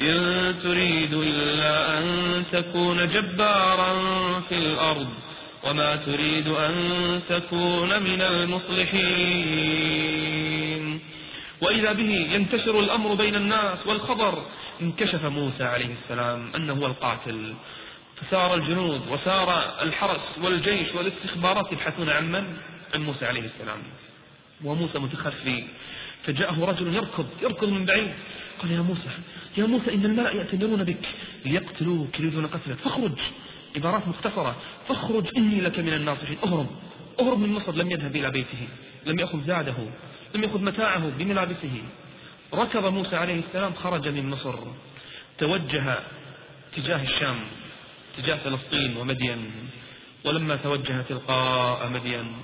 إن تريد إلا أن تكون جبارا في الأرض وما تريد أن تكون من المصلحين. وإذا به ينتشر الأمر بين الناس والخبر انكشف موسى عليه السلام أنه هو القاتل. فسار الجنود وسار الحرس والجيش والاستخبارات يبحثون عن من؟ عن موسى عليه السلام. وموسى متخفي. فجاءه رجل يركض يركض من بعيد. قال يا موسى يا موسى إن الملأ يأتمرون بك. ليقتلوك يريدون قتلك. فاخرج. عبارات مختصرة. فاخرج إني لك من الناصحين. اهرب. اهرب من مصر. لم يذهب إلى بيته. لم يأخذ زاده. لم يأخذ متاعه بملابسه. ركض موسى عليه السلام خرج من مصر. توجه تجاه الشام. تجاه فلسطين ومدين ولما توجه تلقاء مدين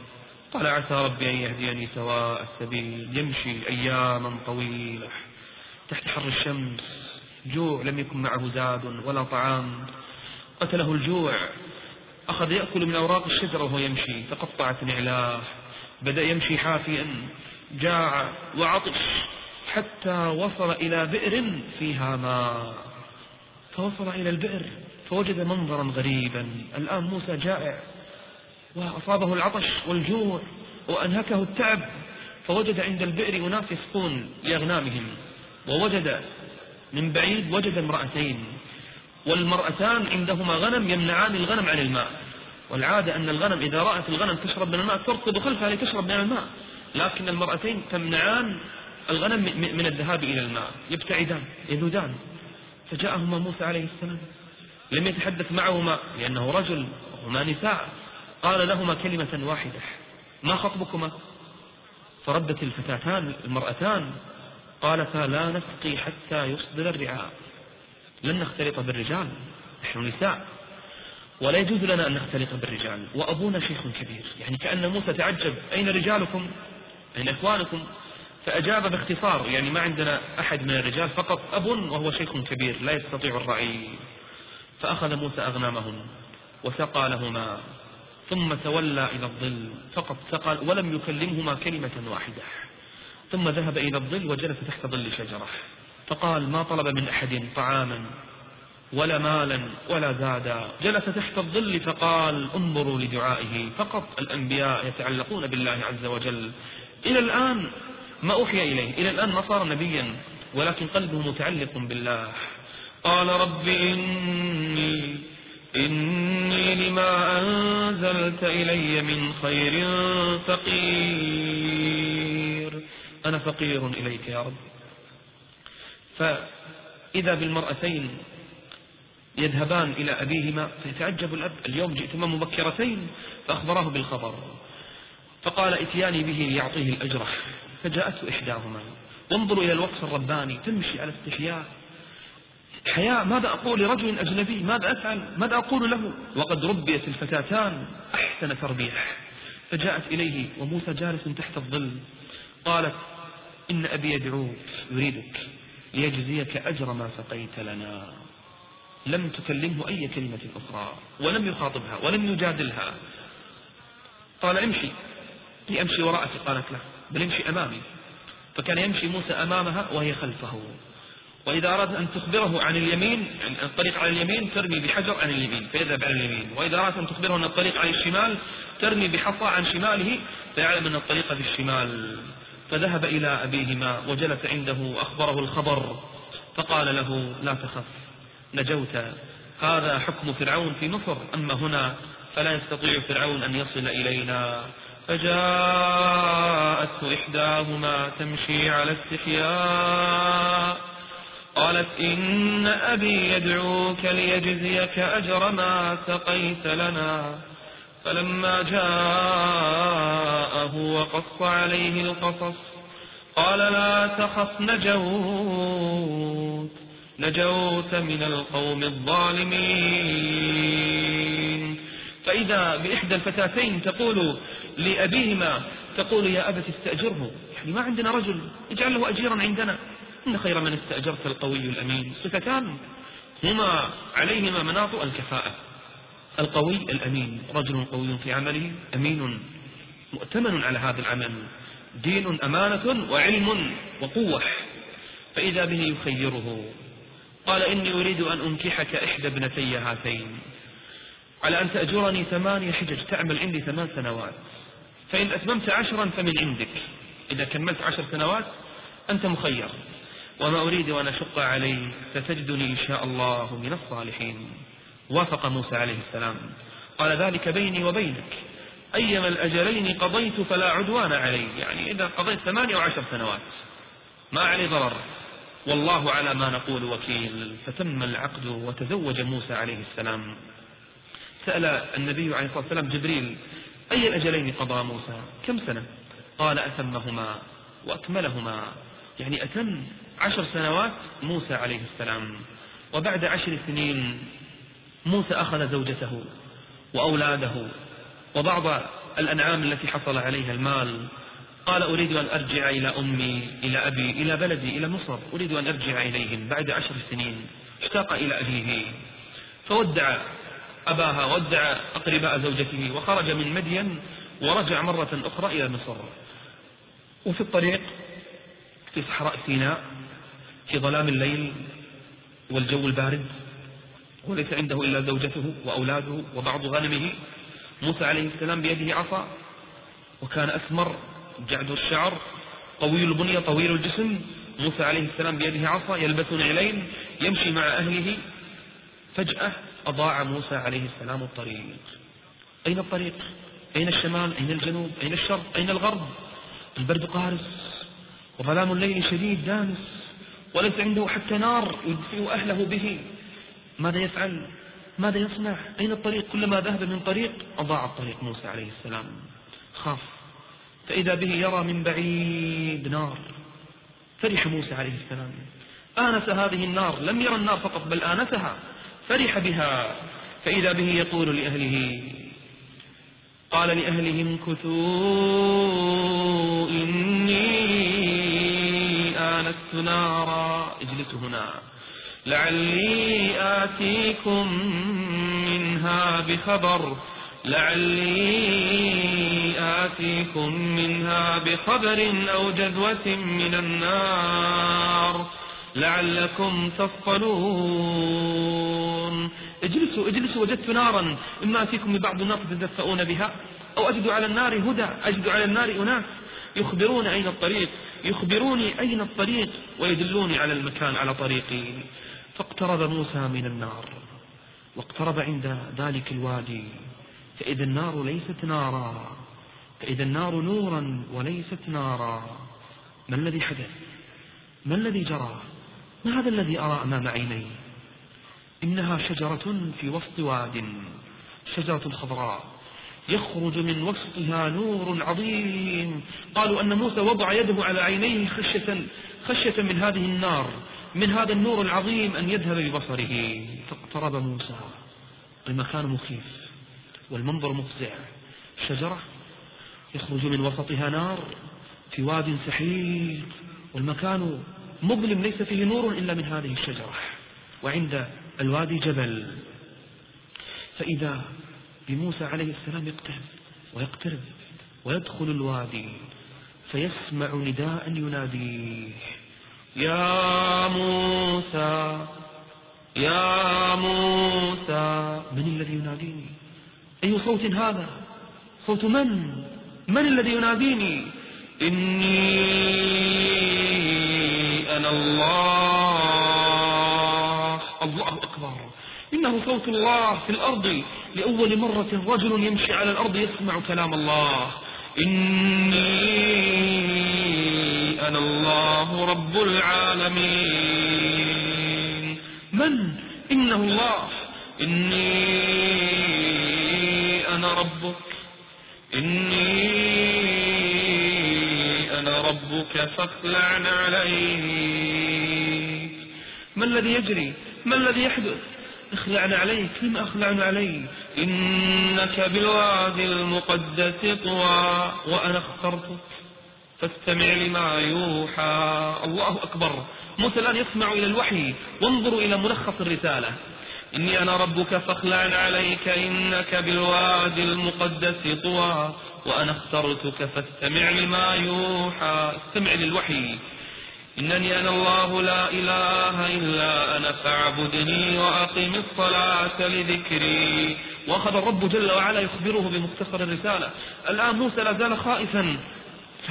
قال عسى ربي أن يهديني سواء السبيل يمشي أياما طويلة. تحت حر الشمس جوع لم يكن معه زاد ولا طعام. قتله الجوع أخذ يأكل من أوراق الشجرة وهو يمشي فقطعت نعلاه بدأ يمشي حافيا جاع وعطش حتى وصل إلى بئر فيها ماء. فوصل إلى البئر. فوجد منظرا غريبا. الآن موسى جائع وأصابه العطش والجوع وأنهكه التعب فوجد عند البئر أناس يسقون لأغنامهم ووجد من بعيد وجد امرأتين والمرأتان عندهما غنم يمنعان الغنم عن الماء. والعادة أن الغنم إذا رأت الغنم تشرب من الماء تركض خلفها لتشرب من الماء لكن المرأتين تمنعان الغنم من الذهاب إلى الماء يبتعدان يذودان. فجاءهما موسى عليه السلام. لم يتحدث معهما لأنه رجل وهما نساء. قال لهما كلمة واحدة ما خطبكما؟ فردت الفتاتان المرأتان. قالتا لا نسقي حتى يصدر الرعاء. لن نختلط بالرجال نحن نساء. ولا يجوز لنا أن نختلط بالرجال وأبونا شيخ كبير. يعني كأن موسى تعجب أين رجالكم؟ أين إخوانكم؟ فأجاب باختصار يعني ما عندنا أحد من الرجال فقط أب وهو شيخ كبير لا يستطيع الرعي فأخذ موسى أغنامهم وسقى لهما ثم تولى إلى الظل فقط سقى ولم يكلمهما كلمة واحدة. ثم ذهب إلى الظل وجلس تحت ظل شجرة. فقال ما طلب من أحد طعاما ولا مالا ولا زادا. جلس تحت الظل فقال انظروا لدعائه. فقط الأنبياء يتعلقون بالله عز وجل. إلى الآن ما أوحي إليه. إلى الآن ما صار نبيا ولكن قلبه متعلق بالله. قال رب إني إني لما أنزلت إلي من خير فقير. أنا فقير إليك يا رب. فإذا بالمرأتين يذهبان إلى أبيهما فيتعجب الأب اليوم جئتما مبكرتين فأخبراه بالخبر. فقال اتياني به ليعطيه الأجرة فجاءته إحداهما. وانظروا إلى الوقف الرباني تمشي على استحياء. حياء ماذا أقول لرجل أجنبي؟ ماذا أفعل؟ ماذا أقول له؟ وقد ربيت الفتاتان أحسن تربية. فجاءت إليه وموسى جالس تحت الظل. قالت إن أبي يدعوك يريدك ليجزيك أجر ما سقيت لنا. لم تكلمه أي كلمة أخرى ولم يخاطبها ولم يجادلها. قال امشي. لأمشي وراءك قالت له. بل امشي أمامي. فكان يمشي موسى أمامها وهي خلفه. وإذا أردت أن تخبره عن اليمين يعني الطريق على اليمين ترمي بحجر عن اليمين فيذهب عن اليمين. وإذا أردت أن تخبره أن الطريق عن الشمال ترمي بحصى عن شماله فيعلم أن الطريق في الشمال. فذهب إلى أبيهما وجلس عنده وأخبره الخبر فقال له لا تخف نجوت. هذا حكم فرعون في مصر أما هنا فلا يستطيع فرعون أن يصل إلينا. فجاءته إحداهما تمشي على استحياء. قالت إن أبي يدعوك ليجزيك أجر ما سقيت لنا. فلما جاءه وقص عليه القصص قال لا تخف نجوت نجوت من القوم الظالمين. فإذا بإحدى الفتاتين تقول لأبيهما تقول يا أبت استأجره يعني ما عندنا رجل اجعل له أجيرا عندنا. إن خير من استأجرت القوي الأمين. صفتان هما عليهما مناط الكفاءة. القوي الأمين رجل قوي في عمله أمين مؤتمن على هذا العمل. دين أمانة وعلم وقوة. فإذا به يخيره قال إني أريد أن أنكحك إحدى ابنتي هاتين. على أن تأجرني ثمانية حجج تعمل عندي ثمان سنوات. فإن أتممت عشرا فمن عندك. إذا كملت عشر سنوات أنت مخير. وما أريد أن أشق عليك ستجدني إن شاء الله من الصالحين. وافق موسى عليه السلام. قال ذلك بيني وبينك. أيما الأجلين قضيت فلا عدوان علي. يعني إذا قضيت ثمانية وعشر سنوات. ما علي ضرر. والله على ما نقول وكيل. فتم العقد وتزوج موسى عليه السلام. سأل النبي عليه الصلاة والسلام جبريل أي الأجلين قضى موسى؟ كم سنة؟ قال أتمهما وأكملهما. يعني أتم عشر سنوات موسى عليه السلام وبعد عشر سنين موسى أخذ زوجته وأولاده وبعض الأنعام التي حصل عليها المال. قال أريد أن أرجع إلى أمي إلى أبي إلى بلدي إلى مصر. أريد أن أرجع إليهم بعد عشر سنين. اشتاق إلى أهله فودع أباها ودع أقرباء زوجته وخرج من مدين ورجع مرة أخرى إلى مصر. وفي الطريق في صحراء سيناء في ظلام الليل والجو البارد وليس عنده إلا زوجته وأولاده وبعض غنمه. موسى عليه السلام بيده عصا وكان أسمر جعد الشعر قوي البنية طويل الجسم. موسى عليه السلام بيده عصا يلبس نعلين يمشي مع أهله. فجأة أضاع موسى عليه السلام الطريق. أين الطريق؟ أين الشمال؟ أين الجنوب؟ أين الشرق؟ أين الغرب؟ البرد قارس وظلام الليل شديد دامس وليس عنده حتى نار يدفئ أهله به. ماذا يفعل؟ ماذا يصنع؟ أين الطريق؟ كلما ذهب من طريق أضاع الطريق موسى عليه السلام. خاف. فإذا به يرى من بعيد نار. فرح موسى عليه السلام. آنس هذه النار. لم يرى النار فقط بل آنسها. فرح بها. فإذا به يقول لأهله قال لأهلهم كثوا إني آنست نارا. اجلسوا هنا. لعلي آتيكم منها بخبر. لعلي آتيكم منها بخبر أو جذوة من النار. لعلكم تصطلون اجلسوا اجلسوا وجدت نارا. إما أتيكم ببعض النار تتدفؤون بها أو أجد على النار هدى. أجد على النار أناس. يخبرون أين الطريق يخبروني أين الطريق ويدلوني على المكان على طريقي. فاقترب موسى من النار واقترب عند ذلك الوادي. فإذا النار ليست نارا فإذا النار نورا وليست نارا. ما الذي حدث؟ ما الذي جرى؟ ما هذا الذي أرى أمام عيني؟ إنها شجرة في وسط واد شجرة خضراء. يخرج من وسطها نور عظيم. قالوا أن موسى وضع يده على عينيه خشية, خشية من هذه النار من هذا النور العظيم أن يذهب ببصره. فاقترب موسى المكان مخيف والمنظر مفزع. شجرة يخرج من وسطها نار في واد سحيق والمكان مظلم ليس فيه نور إلا من هذه الشجرة. وعند الوادي جبل. فإذا بموسى عليه السلام يقترب ويقترب ويدخل الوادي فيسمع نداء يناديه يا موسى يا موسى. من الذي يناديني؟ أي صوت هذا؟ صوت من؟ من الذي يناديني؟ إني أنا الله. إنه صوت الله في الأرض. لأول مرة رجل يمشي على الأرض يسمع كلام الله. إني أنا الله رب العالمين. من؟ إنه الله. إني أنا ربك. إني أنا ربك فاخلع عليك ما الذي يجري؟ ما الذي يحدث؟ أخلعنا عليك لما أخلعنا علي إنك بالوادي المقدس طوى وأنا اخترتك. فاستمع لما يوحى. الله أكبر. موسى الآن يسمع إلى الوحي. وانظروا إلى ملخص الرسالة. إني أنا ربك فاخلع عليك. إنك بالوادي المقدس طوى وأنا اخترتك. فاستمع لما يوحى. استمع للوحي. إنني أنا الله لا إله إلا أنا فاعبدني وأقم الصلاة لذكري. وأخذ الرب جل وعلا يخبره بمختصر الرسالة. الآن موسى لا زال خائفا.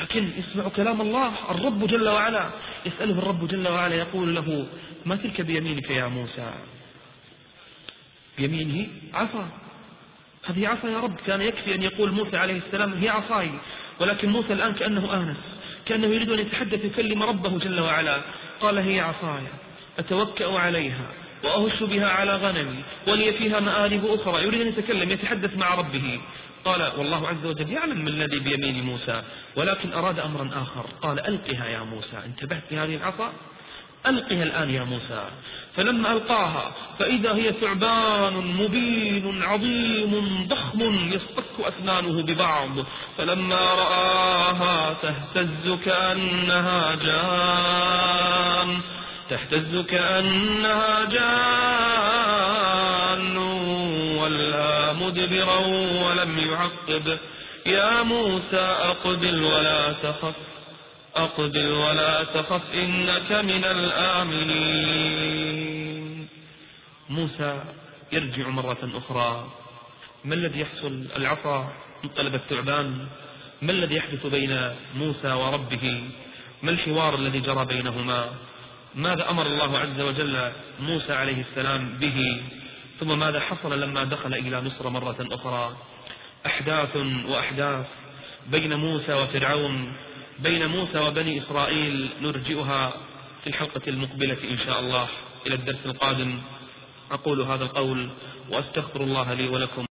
لكن يسمع كلام الله. الرب جل وعلا. يسأله الرب جل وعلا. يقول له ما تلك بيمينك يا موسى؟ بيمينه عصا. هذه عصا يا رب. كان يكفي أن يقول موسى عليه السلام هي عصاي. ولكن موسى الآن كأنه آنس. كأنه يريد أن يتحدث يكلم ربه جل وعلا. قال هي عصاي أتوكأ عليها وأهش بها على غنمي ولي فيها مآرب أخرى. يريد أن يتكلم يتحدث مع ربه. قال والله عز وجل يعلم من الذي بيمين موسى ولكن أراد أمرا آخر. قال ألقها يا موسى انتبهت بهذه العصا؟ ألقها الآن يا موسى. فلما ألقاها فإذا هي ثعبان مبين عظيم ضخم يصطك أسنانه ببعض. فلما رآها تهتز كأنها جان. تهتز كأنها جان. ولا مدبرا ولم يعقب. يا موسى أقبل ولا تخف. أقبل ولا تخف إنك من الآمنين. موسى يرجع مرة أخرى. ما الذي يحصل؟ العصا انقلب الثعبان. ما الذي يحدث بين موسى وربه؟ ما الحوار الذي جرى بينهما؟ ماذا أمر الله عز وجل موسى عليه السلام به؟ ثم ماذا حصل لما دخل إلى مصر مرة أخرى؟ أحداث وأحداث بين موسى وفرعون. بين موسى وبني إسرائيل نرجئها في الحلقة المقبلة إن شاء الله إلى الدرس القادم. أقول هذا القول وأستغفر الله لي ولكم.